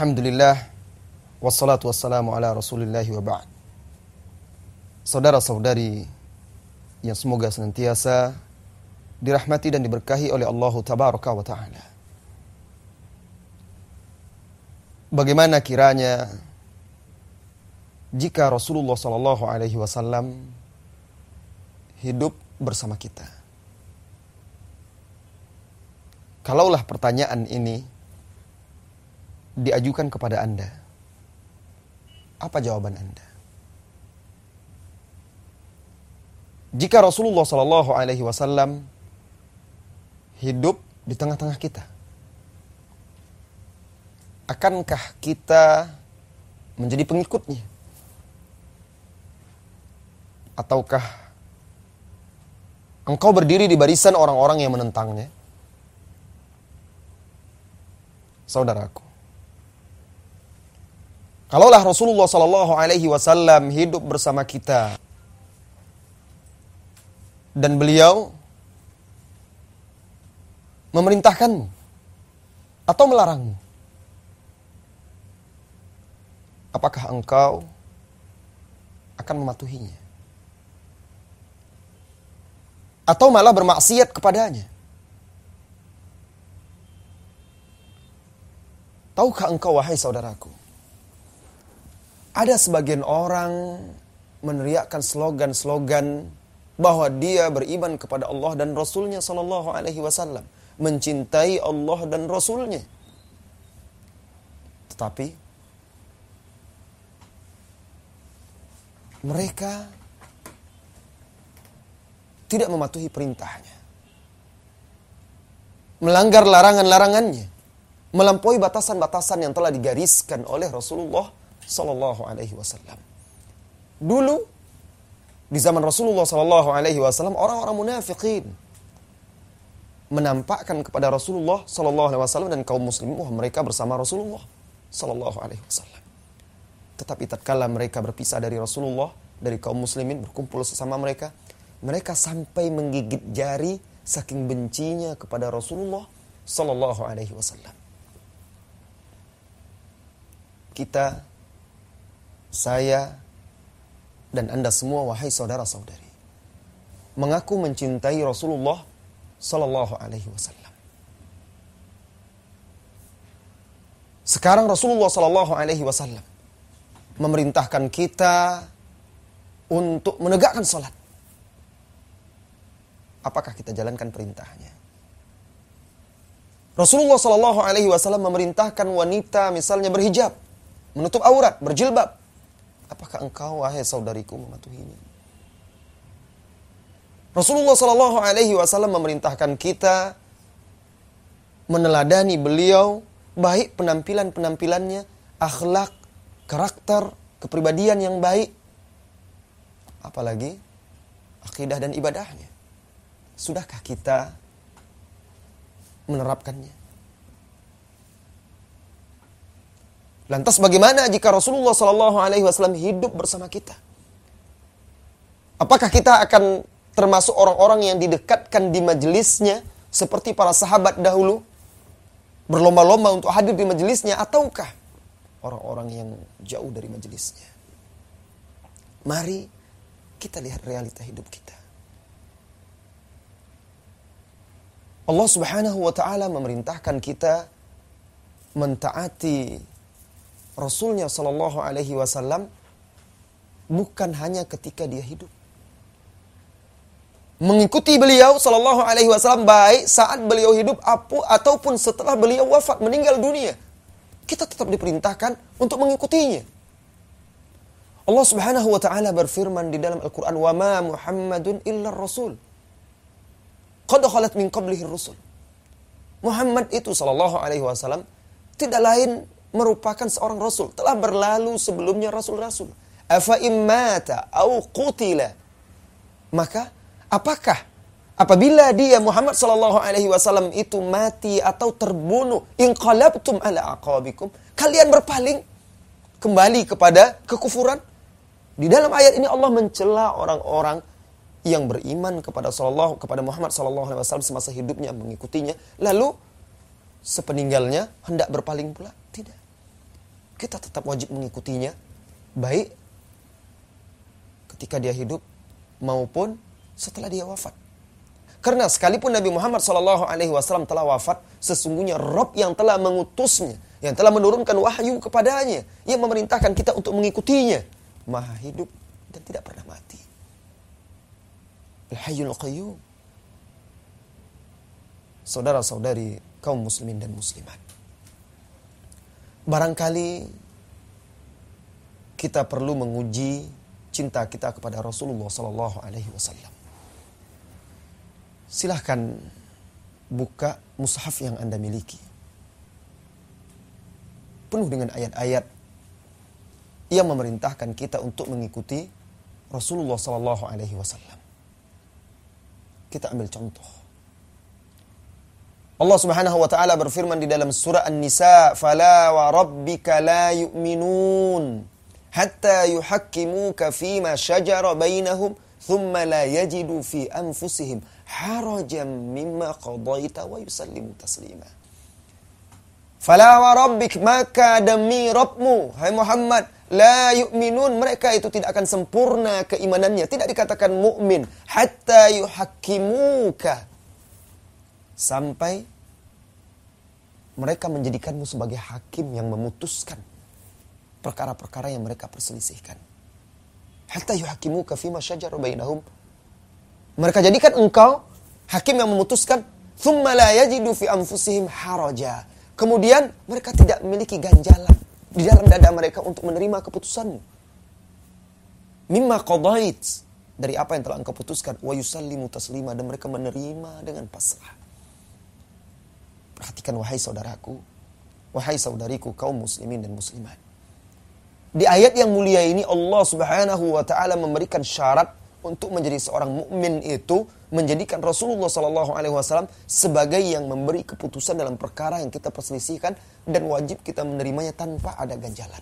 Alhamdulillah Wassalatu wassalamu ala rasulillahi wa ba'd. Saudara-saudari Yang semoga senantiasa Dirahmati dan diberkahi oleh Allah Tabaraka wa ta'ala. Bagaimana kiranya Jika Rasulullah Sallallahu Alaihi Wasallam Hidup bersama kita? Kalaulah pertanyaan ini diajukan kepada Anda, apa jawaban Anda? Jika Rasulullah Shallallahu Alaihi Wasallam hidup di tengah-tengah kita, akankah kita menjadi pengikutnya? Ataukah engkau berdiri di barisan orang-orang yang menentangnya? Saudaraku, Kalaulah Rasulullah Sallallahu Alaihi Wasallam hidup bersama kita dan beliau memerintahkanmu atau melarangmu, apakah engkau akan mematuhinya? Atau malah bermaksiat kepadanya? Tahukah engkau wahai saudaraku? Ada sebagian orang meneriakkan slogan-slogan bahwa dia beriman kepada Allah dan Rasulnya Sallallahu Alaihi Wasallam, mencintai Allah dan Rasulnya. Tetapi mereka tidak mematuhi perintahnya, melanggar larangan-larangannya, melampaui batasan-batasan yang telah digariskan oleh Rasulullah Sallallahu Alaihi Wasallam. Dulu di zaman Rasulullah Sallallahu Alaihi Wasallam orang-orang munafikin menampakkan kepada Rasulullah Sallallahu Alaihi Wasallam dan kaum muslimin wah mereka bersama Rasulullah Sallallahu Alaihi Wasallam. Tetapi tatkala mereka berpisah dari Rasulullah dari kaum muslimin berkumpul sesama mereka, mereka sampai menggigit jari saking bencinya kepada Rasulullah Sallallahu Alaihi Wasallam. Kita saya, dan Anda semua wahai saudara-saudari mengaku mencintai Rasulullah sallallahu alaihi wasallam. Sekarang Rasulullah sallallahu alaihi wasallam memerintahkan kita untuk menegakkan salat. Apakah kita jalankan perintahnya? Rasulullah sallallahu alaihi wasallam memerintahkan wanita misalnya berhijab, menutup aurat, berjilbab. Apakah engkau wahai saudariku mematuhinya? Rasulullah Shallallahu Alaihi Wasallam memerintahkan kita meneladani beliau baik penampilan penampilannya, akhlak, karakter, kepribadian yang baik, apalagi akidah dan ibadahnya. Sudahkah kita menerapkannya? Lantas bagaimana jika Rasulullah Shallallahu Alaihi Wasallam hidup bersama kita? Apakah kita akan termasuk orang-orang yang didekatkan di majelisnya seperti para sahabat dahulu berlomba-lomba untuk hadir di majelisnya ataukah orang-orang yang jauh dari majelisnya? Mari kita lihat realita hidup kita. Allah Subhanahu wa taala memerintahkan kita mentaati Rasulnya Shallallahu Alaihi Wasallam bukan hanya ketika dia hidup. Mengikuti beliau Shallallahu Alaihi Wasallam baik saat beliau hidup apu ataupun setelah beliau wafat meninggal dunia. Kita tetap diperintahkan untuk mengikutinya. Allah Subhanahu wa taala berfirman di dalam Al-Qur'an, "Wa ma Muhammadun illa rasul." Qad khalat min qablihi rusul. Muhammad itu sallallahu alaihi wasallam tidak lain merupakan seorang rasul, telah berlalu sebelumnya rasul-rasul. Afa immata au qutila. Maka apakah apabila dia Muhammad sallallahu alaihi wasallam itu mati atau terbunuh, inqalabtum ala aqabikum, kalian berpaling kembali kepada kekufuran? Di dalam ayat ini Allah mencela orang-orang yang beriman kepada sallallahu kepada Muhammad sallallahu alaihi wasallam semasa hidupnya mengikutinya, lalu sepeninggalnya hendak berpaling pula? Tidak. Kita tetap wajib mengikutinya, baik ketika dia hidup maupun setelah dia wafat. Karena sekalipun Nabi Muhammad SAW telah wafat, sesungguhnya Rob yang telah mengutusnya, yang telah menurunkan wahyu kepadanya, yang memerintahkan kita untuk mengikutinya, maha hidup dan tidak pernah mati. Al-Hayyul Qayyum. Saudara-saudari kaum muslimin dan muslimat. Barangkali kita perlu menguji cinta kita kepada Rasulullah Sallallahu Alaihi Wasallam. Silahkan buka mushaf yang anda miliki. Penuh dengan ayat-ayat yang memerintahkan kita untuk mengikuti Rasulullah Sallallahu Alaihi Wasallam. Kita ambil contoh. Allah Subhanahu wa taala berfirman di dalam surah An-Nisa, "Fala wa rabbika la yu'minun hatta yuhakkimuka fima shajara bainahum thumma la yajidu fi anfusihim harajan mimma qadaita wa yusallimu taslima." Fala wa rabbik maka demi Rabbmu hai Muhammad la yu'minun mereka itu tidak akan sempurna keimanannya tidak dikatakan mukmin hatta yuhakkimuka sampai mereka menjadikanmu sebagai hakim yang memutuskan perkara-perkara yang mereka perselisihkan. Hatta yuhakimuka fima syajara bainahum. Mereka jadikan engkau hakim yang memutuskan thumma la yajidu fi anfusihim haraja. Kemudian mereka tidak memiliki ganjalan di dalam dada mereka untuk menerima keputusanmu. Mimma qadait dari apa yang telah engkau putuskan wa yusallimu taslima dan mereka menerima dengan pasrah. Perhatikan wahai saudaraku, wahai saudariku kaum muslimin dan muslimat. Di ayat yang mulia ini Allah Subhanahu wa taala memberikan syarat untuk menjadi seorang mukmin itu menjadikan Rasulullah Sallallahu alaihi wasallam sebagai yang memberi keputusan dalam perkara yang kita perselisihkan dan wajib kita menerimanya tanpa ada ganjalan.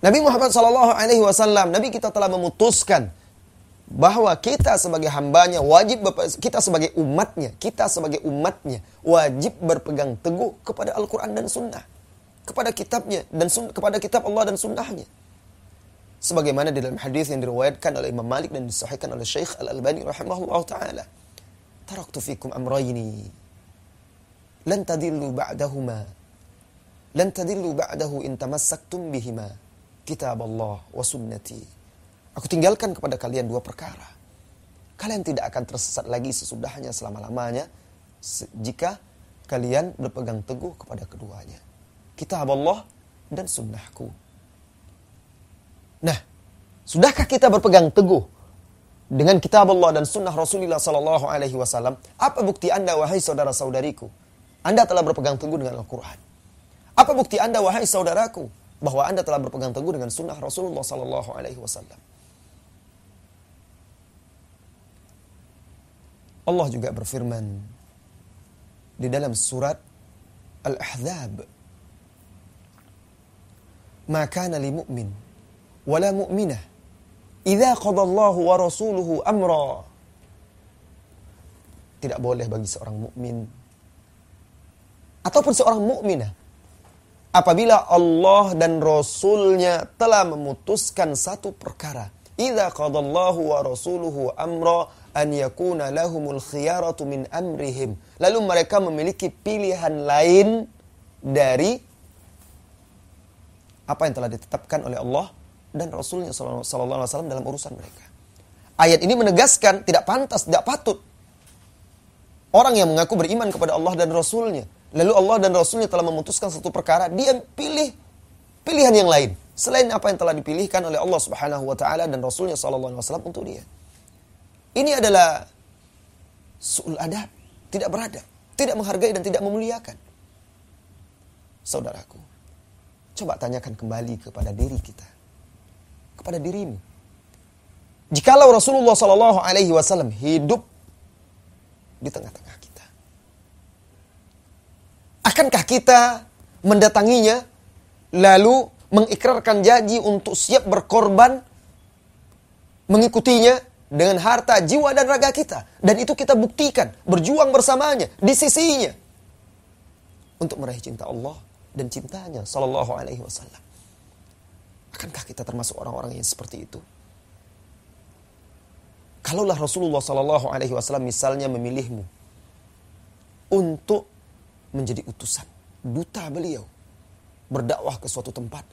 Nabi Muhammad Sallallahu alaihi wasallam, Nabi kita telah memutuskan bahwa kita sebagai hambanya wajib kita sebagai umatnya kita sebagai umatnya wajib berpegang teguh kepada Al-Quran dan Sunnah kepada kitabnya dan sun, kepada kitab Allah dan sunnahnya. Sebagaimana di dalam hadis yang diriwayatkan oleh Imam Malik dan disahihkan oleh Syekh Al-Albani rahimahullah taala. Taraktu fikum amrayni lan tadillu ba'dahuma lan tadillu ba'dahu in tamassaktum bihima kitab Allah wa sunnati Aku tinggalkan kepada kalian dua perkara. Kalian tidak akan tersesat lagi sesudahnya selama-lamanya jika kalian berpegang teguh kepada keduanya. Kitab Allah dan sunnahku. Nah, sudahkah kita berpegang teguh dengan kitab Allah dan sunnah Rasulullah Sallallahu Alaihi Wasallam? Apa bukti anda wahai saudara-saudariku? Anda telah berpegang teguh dengan Al-Quran. Apa bukti anda wahai saudaraku bahwa anda telah berpegang teguh dengan sunnah Rasulullah Sallallahu Alaihi Wasallam? Allah juga berfirman di dalam surat Al-Ahzab. Ma kana li mu'min wala mu'minah idza qada Allahu wa rasuluhu amra. Tidak boleh bagi seorang mukmin ataupun seorang mukminah apabila Allah dan Rasulnya telah memutuskan satu perkara. Idza qadallahu wa rasuluhu amra an yakuna lahumul khiyaratu min amrihim. Lalu mereka memiliki pilihan lain dari apa yang telah ditetapkan oleh Allah dan Rasulnya Sallallahu Alaihi Wasallam dalam urusan mereka. Ayat ini menegaskan tidak pantas, tidak patut orang yang mengaku beriman kepada Allah dan Rasulnya. Lalu Allah dan Rasulnya telah memutuskan satu perkara, dia pilih pilihan yang lain selain apa yang telah dipilihkan oleh Allah Subhanahu Wa Taala dan Rasulnya Sallallahu Alaihi Wasallam untuk dia. Ini adalah su'ul adab, tidak beradab, tidak menghargai dan tidak memuliakan. Saudaraku, coba tanyakan kembali kepada diri kita, kepada dirimu. Jikalau Rasulullah Shallallahu Alaihi Wasallam hidup di tengah-tengah kita, akankah kita mendatanginya lalu mengikrarkan janji untuk siap berkorban mengikutinya dengan harta, jiwa, dan raga kita. Dan itu kita buktikan, berjuang bersamanya, di sisinya. Untuk meraih cinta Allah dan cintanya sallallahu alaihi wasallam. Akankah kita termasuk orang-orang yang seperti itu? Kalaulah Rasulullah sallallahu alaihi wasallam misalnya memilihmu untuk menjadi utusan, duta beliau berdakwah ke suatu tempat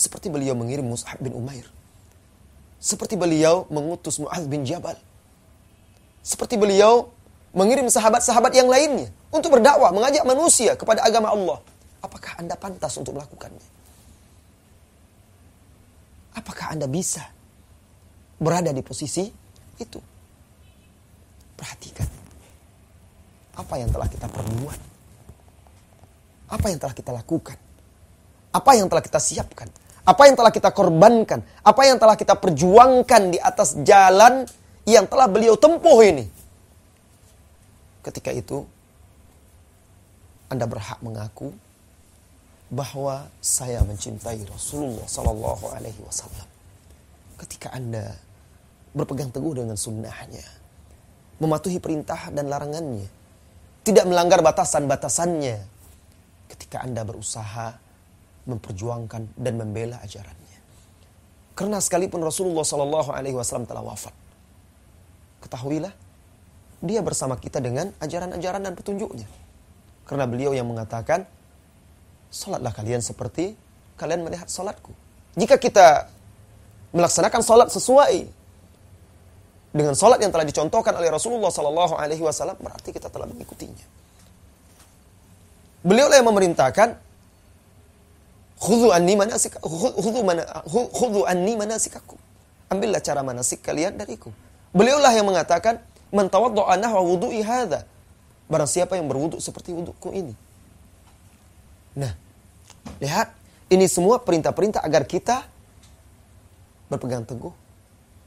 seperti beliau mengirim Mus'ab bin Umair. Seperti beliau mengutus Mu'adz bin Jabal. Seperti beliau mengirim sahabat-sahabat yang lainnya untuk berdakwah, mengajak manusia kepada agama Allah. Apakah Anda pantas untuk melakukannya? Apakah Anda bisa berada di posisi itu? Perhatikan. Apa yang telah kita perbuat? Apa yang telah kita lakukan? Apa yang telah kita siapkan? Apa yang telah kita korbankan? Apa yang telah kita perjuangkan di atas jalan yang telah beliau tempuh ini? Ketika itu, Anda berhak mengaku bahwa saya mencintai Rasulullah Sallallahu Alaihi Wasallam. Ketika Anda berpegang teguh dengan sunnahnya, mematuhi perintah dan larangannya, tidak melanggar batasan-batasannya, ketika Anda berusaha memperjuangkan dan membela ajarannya. Karena sekalipun Rasulullah Sallallahu Alaihi Wasallam telah wafat, ketahuilah dia bersama kita dengan ajaran-ajaran dan petunjuknya. Karena beliau yang mengatakan, Salatlah kalian seperti kalian melihat salatku. Jika kita melaksanakan salat sesuai dengan salat yang telah dicontohkan oleh Rasulullah Sallallahu Alaihi Wasallam, berarti kita telah mengikutinya. Beliau yang memerintahkan Khudhu anni manasik khudhu mana khudhu anni manasikakum. Ambillah cara manasik kalian dariku. Beliaulah yang mengatakan man tawadda'a nahwa wudu'i hadza. Barang siapa yang berwudu seperti wuduku ini. Nah, lihat ini semua perintah-perintah agar kita berpegang teguh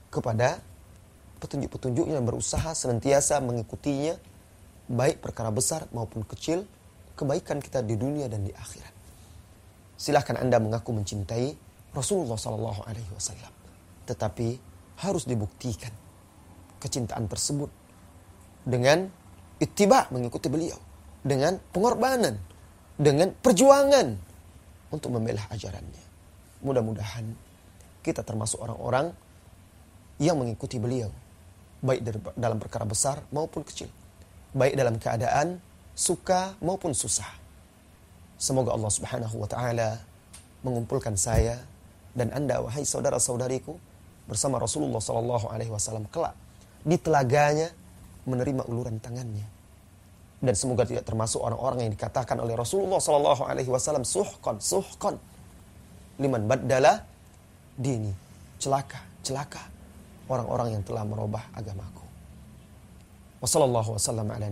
kepada petunjuk-petunjuknya berusaha senantiasa mengikutinya baik perkara besar maupun kecil kebaikan kita di dunia dan di akhirat silahkan Anda mengaku mencintai Rasulullah Sallallahu Alaihi Wasallam. Tetapi harus dibuktikan kecintaan tersebut dengan ittiba mengikuti beliau, dengan pengorbanan, dengan perjuangan untuk membela ajarannya. Mudah-mudahan kita termasuk orang-orang yang mengikuti beliau, baik dalam perkara besar maupun kecil, baik dalam keadaan suka maupun susah Semoga Allah Subhanahu wa taala mengumpulkan saya dan Anda wahai saudara-saudariku bersama Rasulullah sallallahu alaihi wasallam kelak di telaganya menerima uluran tangannya. Dan semoga tidak termasuk orang-orang yang dikatakan oleh Rasulullah sallallahu alaihi wasallam suhqan suhqan liman baddala dini. Celaka, celaka orang-orang yang telah merubah agamaku. Wassallallahu wasallam ala.